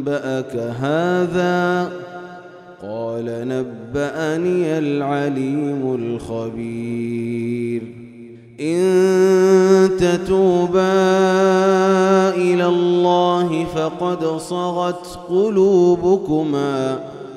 أنبأك هذا؟ قال نبأني العليم الخبير. إن تتوبا إلى الله فقد صغت قلوبكما.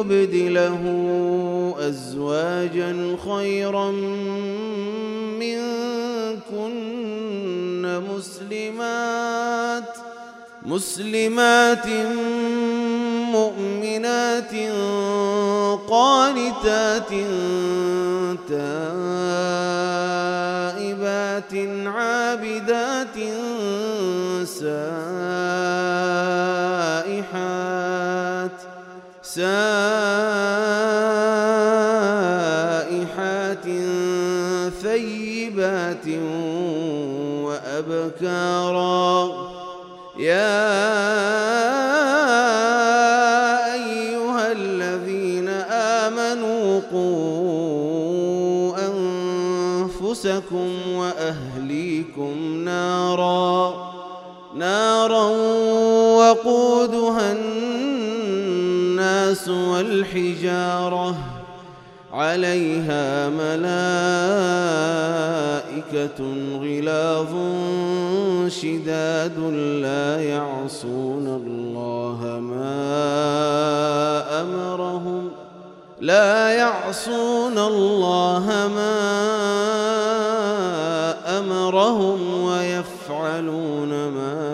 يبدله أزواجا خيرا منكن مسلمات مسلمات مؤمنات قانتات تائبات عابدات وأبكارا. يا أيها الذين آمنوا قوا أنفسكم وأهليكم نارا نارا وقودها الناس والحجارة. عليها ملائكة غلاظ شداد لا يعصون الله ما أمرهم لا يعصون الله ما أمرهم ويفعلون ما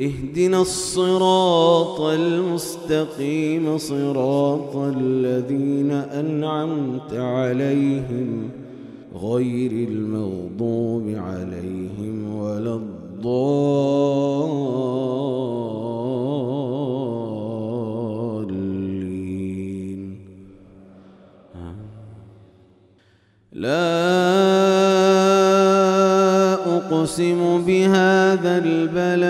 اهدنا الصراط المستقيم صراط الذين أنعمت عليهم غير المغضوب عليهم ولا الضالين. لا أقسم بهذا البلد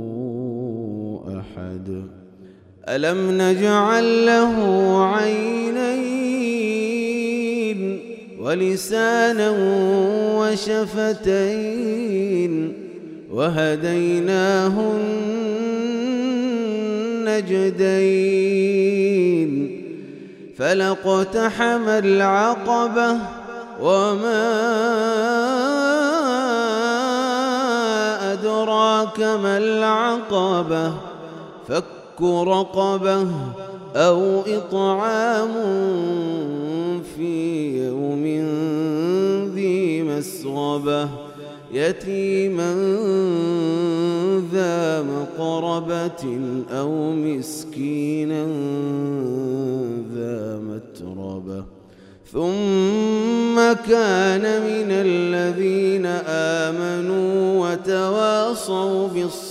أحد ألم نجعل له عينين ولسانا وشفتين وهديناه النجدين فلاقتحم العقبة وما أدراك ما العقبة فك رقبة أو إطعام في يوم ذي مسغبة يتيما ذا مقربة أو مسكينا ذا متربة ثم كان من الذين آمنوا وتواصوا بالصبر